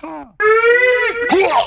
は は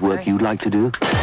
of work you'd like to do?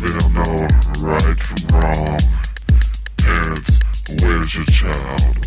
they don't know right from wrong. Parents, where's your child?